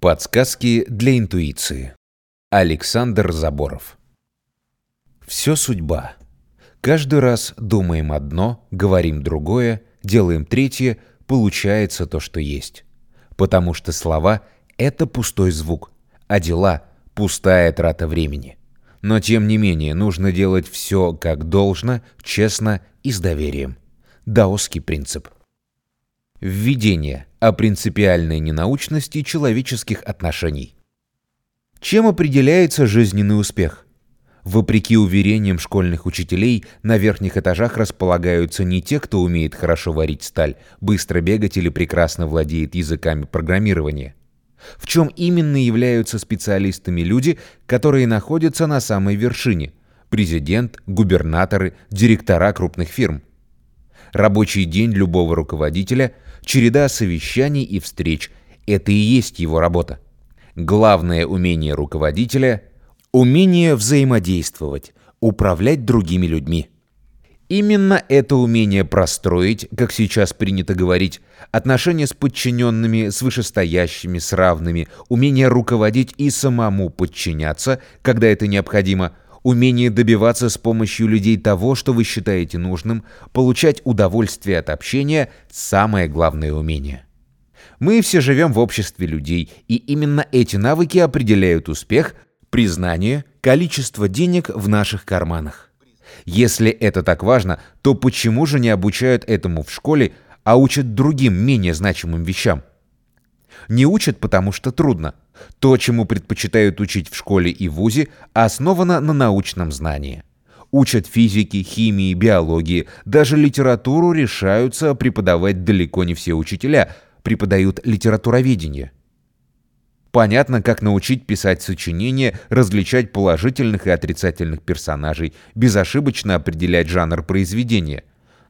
Подсказки для интуиции. Александр Заборов. Все судьба. Каждый раз думаем одно, говорим другое, делаем третье, получается то, что есть. Потому что слова — это пустой звук, а дела — пустая трата времени. Но тем не менее нужно делать все как должно, честно и с доверием. Даосский принцип. Введение о принципиальной ненаучности человеческих отношений. Чем определяется жизненный успех? Вопреки уверениям школьных учителей, на верхних этажах располагаются не те, кто умеет хорошо варить сталь, быстро бегать или прекрасно владеет языками программирования. В чем именно являются специалистами люди, которые находятся на самой вершине? Президент, губернаторы, директора крупных фирм. Рабочий день любого руководителя – череда совещаний и встреч. Это и есть его работа. Главное умение руководителя – умение взаимодействовать, управлять другими людьми. Именно это умение простроить, как сейчас принято говорить, отношения с подчиненными, с вышестоящими, с равными, умение руководить и самому подчиняться, когда это необходимо – умение добиваться с помощью людей того, что вы считаете нужным, получать удовольствие от общения – самое главное умение. Мы все живем в обществе людей, и именно эти навыки определяют успех, признание, количество денег в наших карманах. Если это так важно, то почему же не обучают этому в школе, а учат другим менее значимым вещам? Не учат, потому что трудно – то, чему предпочитают учить в школе и вузе, основано на научном знании. Учат физики, химии, биологии, даже литературу решаются преподавать далеко не все учителя, преподают литературоведение. Понятно, как научить писать сочинения, различать положительных и отрицательных персонажей, безошибочно определять жанр произведения.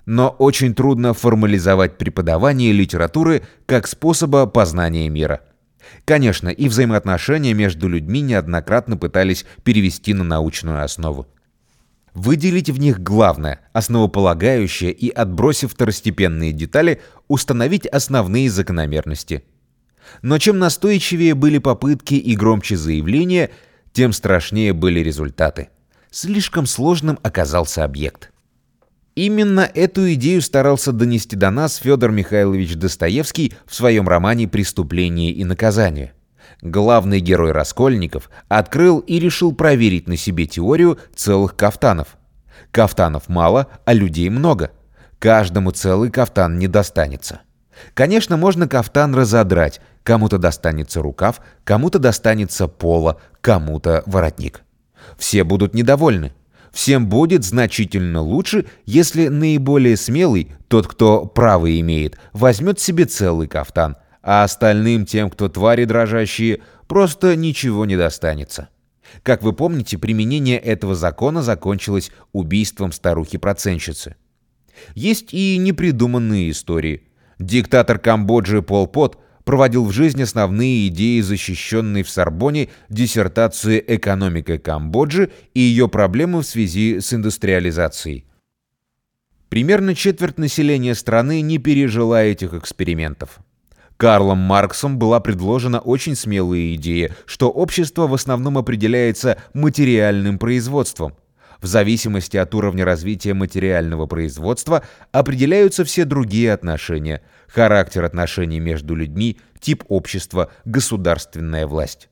Но очень трудно формализовать преподавание литературы как способа познания мира. Конечно, и взаимоотношения между людьми неоднократно пытались перевести на научную основу. Выделить в них главное, основополагающее и, отбросив второстепенные детали, установить основные закономерности. Но чем настойчивее были попытки и громче заявления, тем страшнее были результаты. Слишком сложным оказался объект. Именно эту идею старался донести до нас Федор Михайлович Достоевский в своем романе «Преступление и наказание». Главный герой Раскольников открыл и решил проверить на себе теорию целых кафтанов. Кафтанов мало, а людей много. Каждому целый кафтан не достанется. Конечно, можно кафтан разодрать. Кому-то достанется рукав, кому-то достанется поло, кому-то воротник. Все будут недовольны. Всем будет значительно лучше, если наиболее смелый, тот, кто право имеет, возьмет себе целый кафтан, а остальным, тем, кто твари дрожащие, просто ничего не достанется. Как вы помните, применение этого закона закончилось убийством старухи-проценщицы. Есть и непридуманные истории. Диктатор Камбоджи Пол Пот проводил в жизнь основные идеи защищенной в Сорбоне диссертации «Экономика Камбоджи и ее проблемы в связи с индустриализацией». Примерно четверть населения страны не пережила этих экспериментов. Карлом Марксом была предложена очень смелая идея, что общество в основном определяется материальным производством – в зависимости от уровня развития материального производства определяются все другие отношения, характер отношений между людьми, тип общества, государственная власть.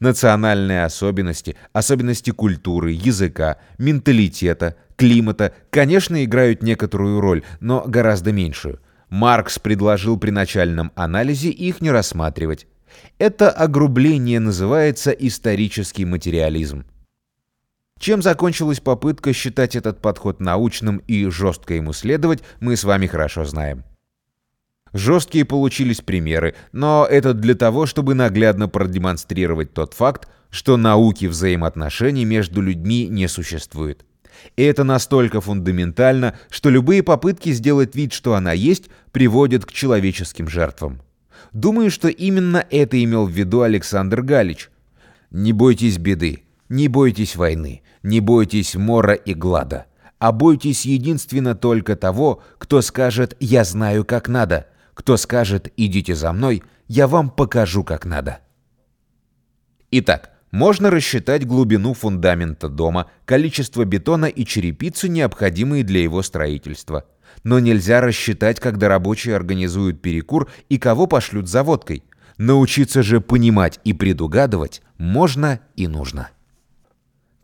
Национальные особенности, особенности культуры, языка, менталитета, климата, конечно, играют некоторую роль, но гораздо меньшую. Маркс предложил при начальном анализе их не рассматривать. Это огрубление называется исторический материализм. Чем закончилась попытка считать этот подход научным и жестко ему следовать, мы с вами хорошо знаем. Жесткие получились примеры, но это для того, чтобы наглядно продемонстрировать тот факт, что науки взаимоотношений между людьми не существует. И это настолько фундаментально, что любые попытки сделать вид, что она есть, приводят к человеческим жертвам. Думаю, что именно это имел в виду Александр Галич. Не бойтесь беды. Не бойтесь войны, не бойтесь мора и глада, а бойтесь единственно только того, кто скажет «я знаю, как надо», кто скажет «идите за мной, я вам покажу, как надо». Итак, можно рассчитать глубину фундамента дома, количество бетона и черепицы, необходимые для его строительства. Но нельзя рассчитать, когда рабочие организуют перекур и кого пошлют за водкой. Научиться же понимать и предугадывать можно и нужно.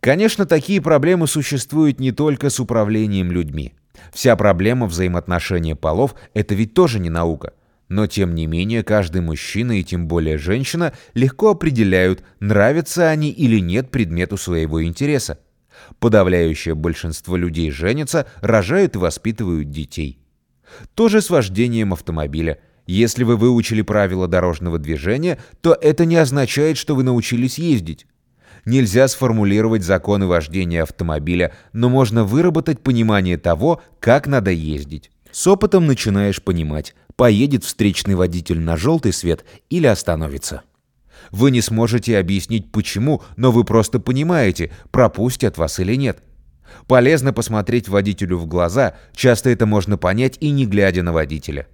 Конечно, такие проблемы существуют не только с управлением людьми. Вся проблема взаимоотношения полов – это ведь тоже не наука. Но тем не менее, каждый мужчина и тем более женщина легко определяют, нравятся они или нет предмету своего интереса. Подавляющее большинство людей женятся, рожают и воспитывают детей. То же с вождением автомобиля. Если вы выучили правила дорожного движения, то это не означает, что вы научились ездить. Нельзя сформулировать законы вождения автомобиля, но можно выработать понимание того, как надо ездить. С опытом начинаешь понимать, поедет встречный водитель на желтый свет или остановится. Вы не сможете объяснить почему, но вы просто понимаете, пропустят вас или нет. Полезно посмотреть водителю в глаза, часто это можно понять и не глядя на водителя.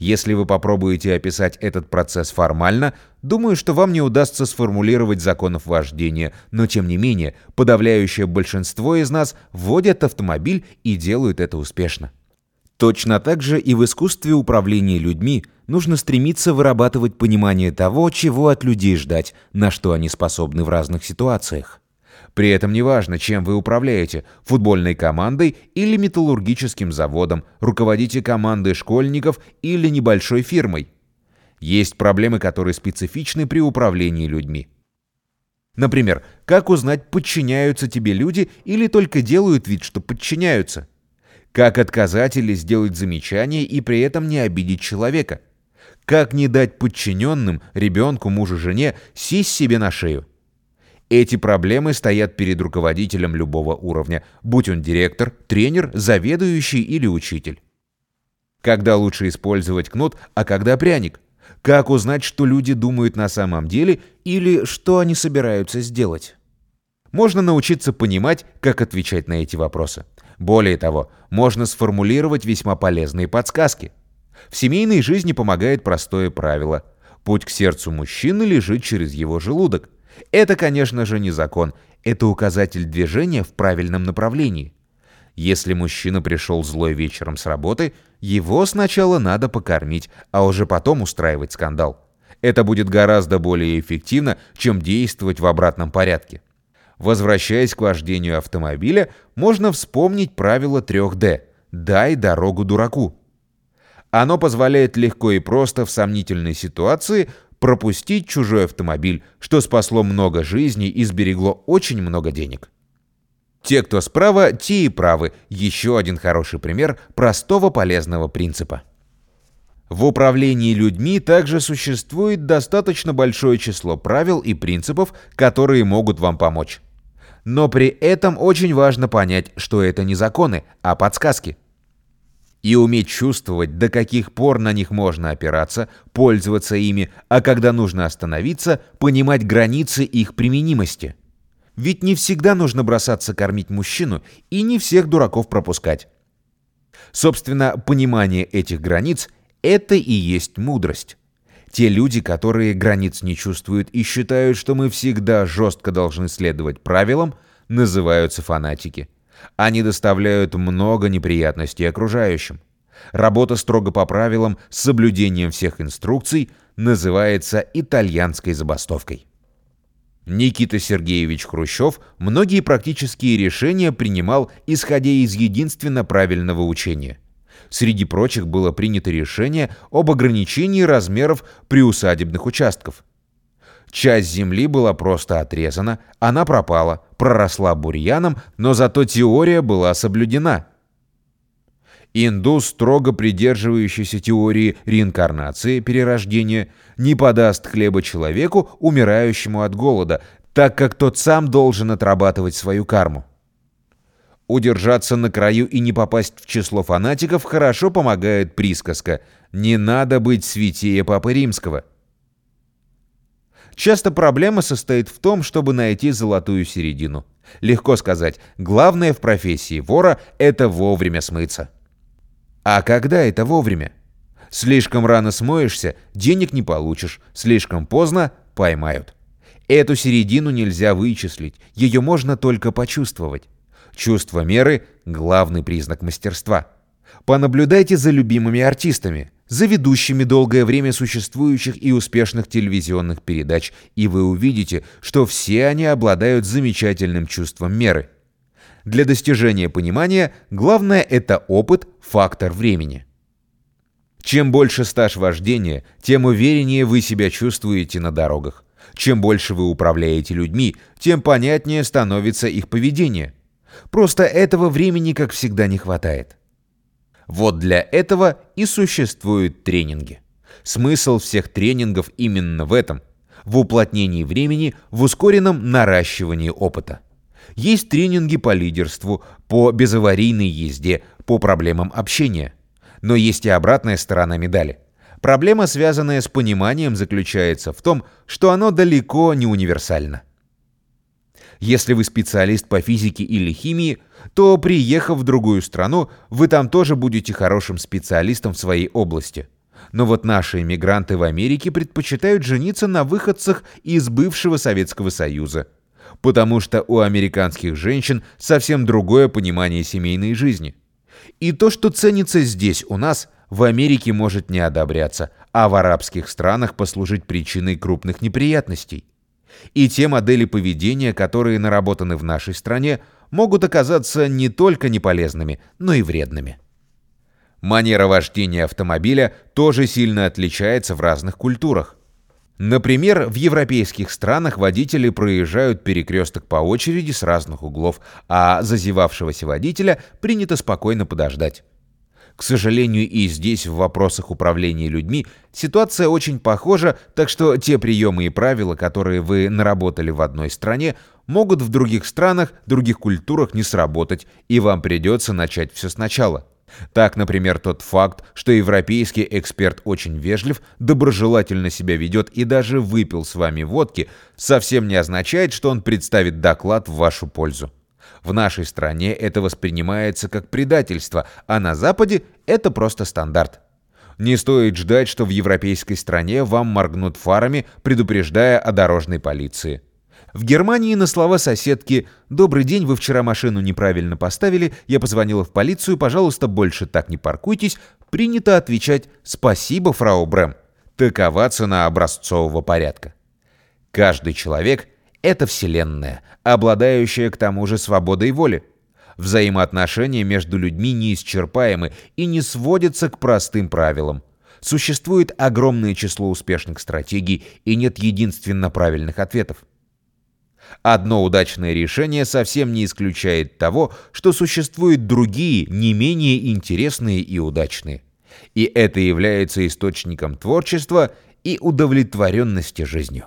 Если вы попробуете описать этот процесс формально, думаю, что вам не удастся сформулировать законов вождения, но тем не менее, подавляющее большинство из нас водят автомобиль и делают это успешно. Точно так же и в искусстве управления людьми нужно стремиться вырабатывать понимание того, чего от людей ждать, на что они способны в разных ситуациях. При этом неважно, чем вы управляете – футбольной командой или металлургическим заводом, руководите командой школьников или небольшой фирмой. Есть проблемы, которые специфичны при управлении людьми. Например, как узнать, подчиняются тебе люди или только делают вид, что подчиняются? Как отказать или сделать замечание и при этом не обидеть человека? Как не дать подчиненным, ребенку, мужу, жене сесть себе на шею? Эти проблемы стоят перед руководителем любого уровня, будь он директор, тренер, заведующий или учитель. Когда лучше использовать кнут, а когда пряник? Как узнать, что люди думают на самом деле или что они собираются сделать? Можно научиться понимать, как отвечать на эти вопросы. Более того, можно сформулировать весьма полезные подсказки. В семейной жизни помогает простое правило. Путь к сердцу мужчины лежит через его желудок. Это, конечно же, не закон. Это указатель движения в правильном направлении. Если мужчина пришел злой вечером с работы, его сначала надо покормить, а уже потом устраивать скандал. Это будет гораздо более эффективно, чем действовать в обратном порядке. Возвращаясь к вождению автомобиля, можно вспомнить правило 3D «дай дорогу дураку». Оно позволяет легко и просто в сомнительной ситуации пропустить чужой автомобиль, что спасло много жизней и сберегло очень много денег. Те, кто справа, те и правы. Еще один хороший пример простого полезного принципа. В управлении людьми также существует достаточно большое число правил и принципов, которые могут вам помочь. Но при этом очень важно понять, что это не законы, а подсказки и уметь чувствовать, до каких пор на них можно опираться, пользоваться ими, а когда нужно остановиться, понимать границы их применимости. Ведь не всегда нужно бросаться кормить мужчину и не всех дураков пропускать. Собственно, понимание этих границ – это и есть мудрость. Те люди, которые границ не чувствуют и считают, что мы всегда жестко должны следовать правилам, называются фанатики – они доставляют много неприятностей окружающим. Работа строго по правилам с соблюдением всех инструкций называется итальянской забастовкой. Никита Сергеевич Хрущев многие практические решения принимал, исходя из единственно правильного учения. Среди прочих было принято решение об ограничении размеров приусадебных участков – Часть земли была просто отрезана, она пропала, проросла бурьяном, но зато теория была соблюдена. Индус, строго придерживающийся теории реинкарнации, перерождения, не подаст хлеба человеку, умирающему от голода, так как тот сам должен отрабатывать свою карму. Удержаться на краю и не попасть в число фанатиков хорошо помогает присказка «Не надо быть святее Папы Римского». Часто проблема состоит в том, чтобы найти золотую середину. Легко сказать, главное в профессии вора – это вовремя смыться. А когда это вовремя? Слишком рано смоешься – денег не получишь, слишком поздно – поймают. Эту середину нельзя вычислить, ее можно только почувствовать. Чувство меры – главный признак мастерства. Понаблюдайте за любимыми артистами, за ведущими долгое время существующих и успешных телевизионных передач, и вы увидите, что все они обладают замечательным чувством меры. Для достижения понимания главное – это опыт, фактор времени. Чем больше стаж вождения, тем увереннее вы себя чувствуете на дорогах. Чем больше вы управляете людьми, тем понятнее становится их поведение. Просто этого времени, как всегда, не хватает. Вот для этого и существуют тренинги. Смысл всех тренингов именно в этом – в уплотнении времени, в ускоренном наращивании опыта. Есть тренинги по лидерству, по безаварийной езде, по проблемам общения – но есть и обратная сторона медали. Проблема, связанная с пониманием, заключается в том, что оно далеко не универсально. Если вы специалист по физике или химии, то, приехав в другую страну, вы там тоже будете хорошим специалистом в своей области. Но вот наши иммигранты в Америке предпочитают жениться на выходцах из бывшего Советского Союза, потому что у американских женщин совсем другое понимание семейной жизни. И то, что ценится здесь у нас, в Америке может не одобряться, а в арабских странах послужить причиной крупных неприятностей. И те модели поведения, которые наработаны в нашей стране, могут оказаться не только неполезными, но и вредными. Манера вождения автомобиля тоже сильно отличается в разных культурах. Например, в европейских странах водители проезжают перекресток по очереди с разных углов, а зазевавшегося водителя принято спокойно подождать. К сожалению, и здесь в вопросах управления людьми ситуация очень похожа, так что те приемы и правила, которые вы наработали в одной стране, могут в других странах, других культурах не сработать, и вам придется начать все сначала. Так, например, тот факт, что европейский эксперт очень вежлив, доброжелательно себя ведет и даже выпил с вами водки, совсем не означает, что он представит доклад в вашу пользу. В нашей стране это воспринимается как предательство, а на Западе это просто стандарт. Не стоит ждать, что в европейской стране вам моргнут фарами, предупреждая о дорожной полиции. В Германии на слова соседки «Добрый день, вы вчера машину неправильно поставили, я позвонила в полицию, пожалуйста, больше так не паркуйтесь» принято отвечать «Спасибо, фрау Брэм». Такова цена образцового порядка. Каждый человек — это вселенная, обладающая к тому же свободой воли. Взаимоотношения между людьми неисчерпаемы и не сводятся к простым правилам. Существует огромное число успешных стратегий и нет единственно правильных ответов. Одно удачное решение совсем не исключает того, что существуют другие, не менее интересные и удачные. И это является источником творчества и удовлетворенности жизнью.